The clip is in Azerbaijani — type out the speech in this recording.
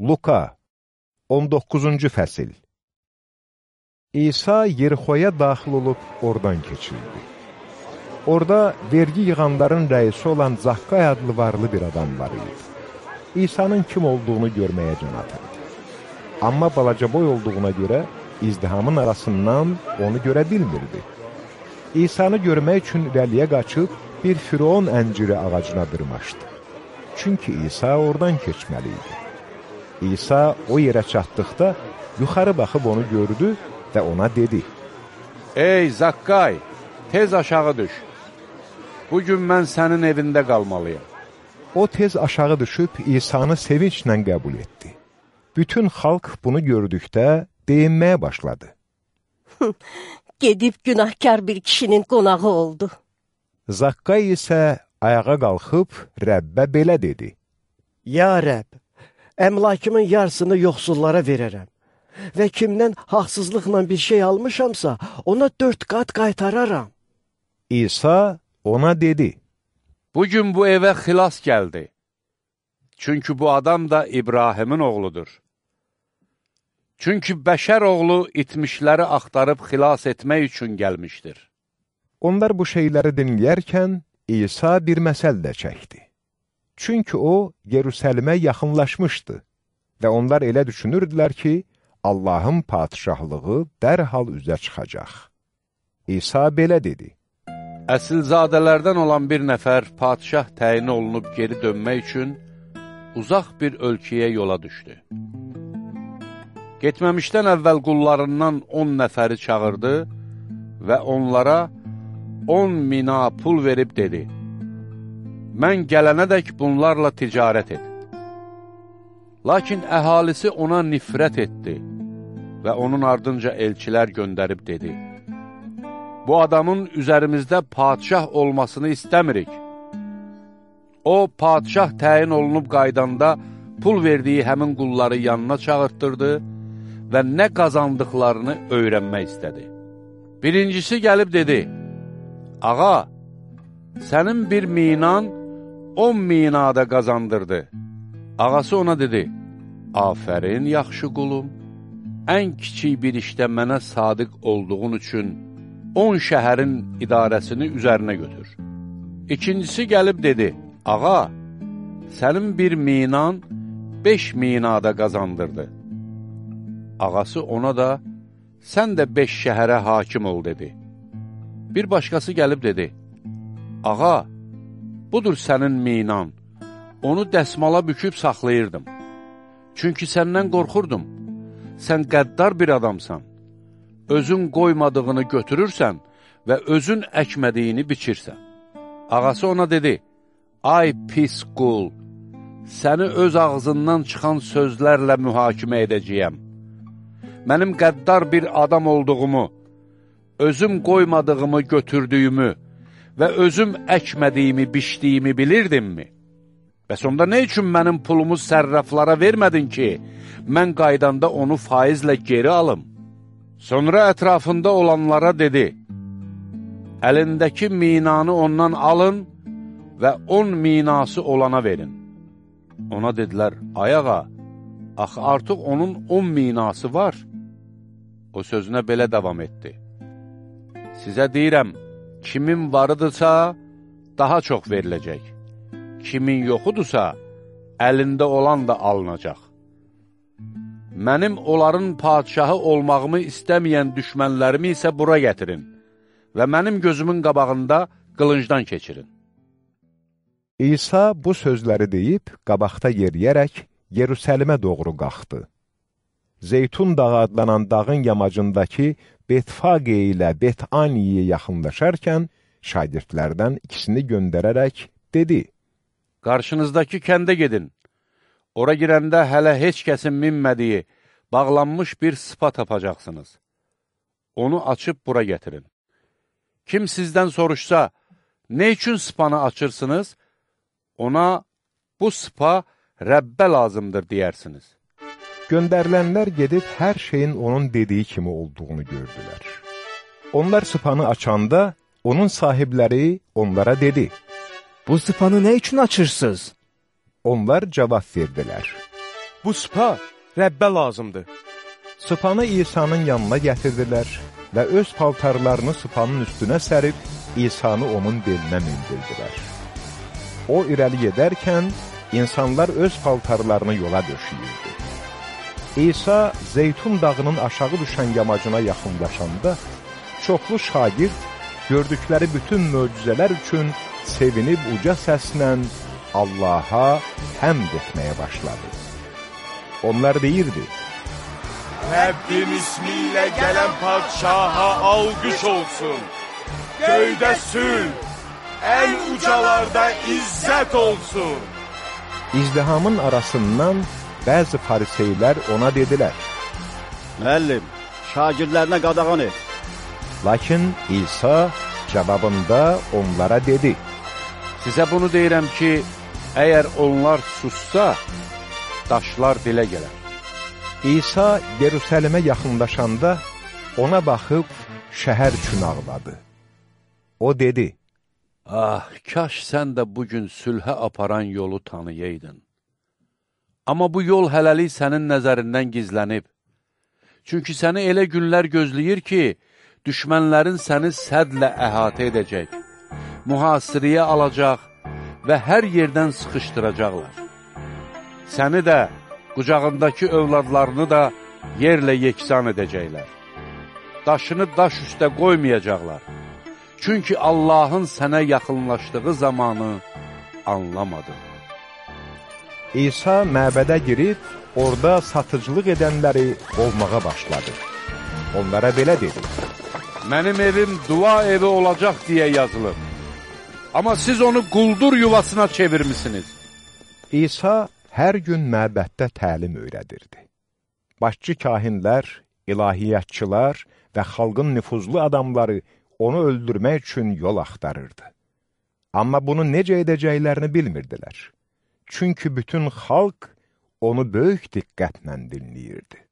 Luka 19-cu fəsil İsa Yerixoya daxil olub oradan keçildi. Orada vergi yığanların rəisi olan Zaqqay adlı varlı bir adam var idi. İsa'nın kim olduğunu görməyə can atırdı. Amma balaca boy olduğuna görə izdihamın arasından onu görə bilmirdi. İsa'nı görmək üçün irəliyə qaçıb bir firon ənciri ağacına dırmaşdı. Çünki İsa oradan keçməli idi. İsa o yerə çatdıqda yuxarı baxıb onu gördü və ona dedi, Ey Zaqqay, tez aşağı düş. Bugün mən sənin evində qalmalıyım. O tez aşağı düşüb İsa'nı sevinçlə qəbul etdi. Bütün xalq bunu gördükdə deyinməyə başladı. Gedib günahkar bir kişinin qonağı oldu. Zaqqay isə ayağa qalxıb Rəbbə belə dedi. Ya Rəbb, əmlakımın yarısını yoxsullara verərəm və kimdən haqsızlıqla bir şey almışamsa, ona dörd qat qaytararam. İsa ona dedi, Bugün bu evə xilas gəldi. Çünki bu adam da İbrahimin oğludur. Çünki bəşər oğlu itmişləri axtarıb xilas etmək üçün gəlmişdir. Onlar bu şeyləri dinləyərkən İsa bir məsəl də çəkdi. Çünki o, Yerusəlimə yaxınlaşmışdı və onlar elə düşünürdülər ki, Allahın patişahlığı dərhal üzə çıxacaq. İsa belə dedi, Əsilzadələrdən olan bir nəfər patişah təyin olunub geri dönmək üçün uzaq bir ölkəyə yola düşdü. Getməmişdən əvvəl qullarından 10 nəfəri çağırdı və onlara 10 mina pul verib dedi, Mən gələnədək bunlarla ticarət et. Lakin əhalisi ona nifrət etdi və onun ardınca elçilər göndərib dedi, Bu adamın üzərimizdə padişah olmasını istəmirik. O, padişah təyin olunub qaydanda pul verdiyi həmin qulları yanına çağırtdırdı və nə qazandıqlarını öyrənmək istədi. Birincisi gəlib dedi, Ağa, sənin bir minan on minada qazandırdı. Ağası ona dedi, Afərin, yaxşı qulum, ən kiçik bir işdə mənə sadiq olduğun üçün on şəhərin idarəsini üzərinə götür. İkincisi gəlib dedi, Ağa, sənin bir minan beş minada qazandırdı. Ağası ona da, sən də beş şəhərə hakim ol, dedi. Bir başqası gəlib dedi, Ağa, budur sənin minan, onu dəsmala büküb saxlayırdım. Çünki səndən qorxurdum, sən qəddar bir adamsan, özün qoymadığını götürürsən və özün əkmədiyini biçirsən. Ağası ona dedi, ay pis qul, səni öz ağzından çıxan sözlərlə mühakimə edəcəyəm. Mənim qəddar bir adam olduğumu, özüm qoymadığımı götürdüyümü və özüm əkmədiyimi, biçdiyimi bilirdimmi? Bəs onda nə üçün mənim pulumu sərraflara vermədin ki, mən qaydanda onu faizlə geri alım? Sonra ətrafında olanlara dedi, əlindəki minanı ondan alın və on minası olana verin. Ona dedilər, ayağa, axı artıq onun on minası var. O sözünə belə davam etdi. Sizə deyirəm, kimin varıdırsa, daha çox veriləcək. Kimin yoxudursa, əlində olan da alınacaq. Mənim onların padişahı olmağımı istəməyən düşmənlərimi isə bura gətirin və mənim gözümün qabağında qılıncdan keçirin. İsa bu sözləri deyib, qabaqda yeriyərək Yerusəlimə doğru qalxdı. Zeytun dağı adlanan dağın yamacındakı Betfaqe ilə Betaniyə yaxınlaşarkən, şagirdlərdən ikisini göndərərək dedi, Qarşınızdakı kəndə gedin. Ora girəndə hələ heç kəsin minmədiyi, bağlanmış bir sıpa tapacaqsınız. Onu açıb bura gətirin. Kim sizdən soruşsa, nə üçün sıpanı açırsınız? Ona bu sıpa Rəbbə lazımdır deyərsiniz. Göndərilənlər gedib hər şeyin onun dediyi kimi olduğunu gördülər. Onlar sıpanı açanda, onun sahibləri onlara dedi. Bu sıpanı nə üçün açırsınız? Onlar cavab verdilər. Bu spa Rəbbə lazımdır. Sıpanı İsa'nın yanına gətirdilər və öz paltarlarını sıpanın üstünə sərib İsa'nı onun belinə mindirdilər. O irəli gedərkən insanlar öz paltarlarını yola döşəyirdi. İsa Zeytun dağının aşağı düşən yamacına yaxınlaşanda çoxlu şagird gördükləri bütün möcüzələr üçün sevinib uca səslə Allaha həmd etməyə başladı. Onlar deyirdi, Rəbbin ismi ilə gələn padşaha alqış olsun. Göydə sülh, ən ucalarda izzət olsun. İzdihamın arasından bəzi fariseylər ona dedilər. Müəllim, şagirdlərinə qadağan et. Lakin İsa cavabında onlara dedi. Sizə bunu deyirəm ki, əgər onlar sussa, daşlar dilə gələr. İsa Yerusəlimə yaxınlaşanda ona baxıb şəhər üçün ağladı. O dedi, Ah, kaş sən də bugün sülhə aparan yolu tanıyaydın. Amma bu yol hələlik sənin nəzərindən gizlənib. Çünki səni elə günlər gözləyir ki, düşmənlərin səni sədlə əhatə edəcək, mühasiriyə alacaq və hər yerdən sıxışdıracaqlar. Səni də, qucağındakı övladlarını da yerlə yeksan edəcəklər. Daşını daş üstə qoymayacaqlar. Çünki Allahın sənə yaxınlaşdığı zamanı anlamadın. İsa məbədə girib, orada satıcılıq edənləri qovmağa başladı. Onlara belə dedi, Mənim evim dua evi olacaq deyə yazılıb. Amma siz onu quldur yuvasına çevirmisiniz. İsa hər gün məbəddə təlim öyrədirdi. Başçı kahinlər, ilahiyyatçılar və xalqın nüfuzlu adamları onu öldürmək üçün yol axtarırdı. Amma bunu necə edəcəklərini bilmirdilər. Çünki bütün xalq onu böyük diqqətlə dinləyirdi.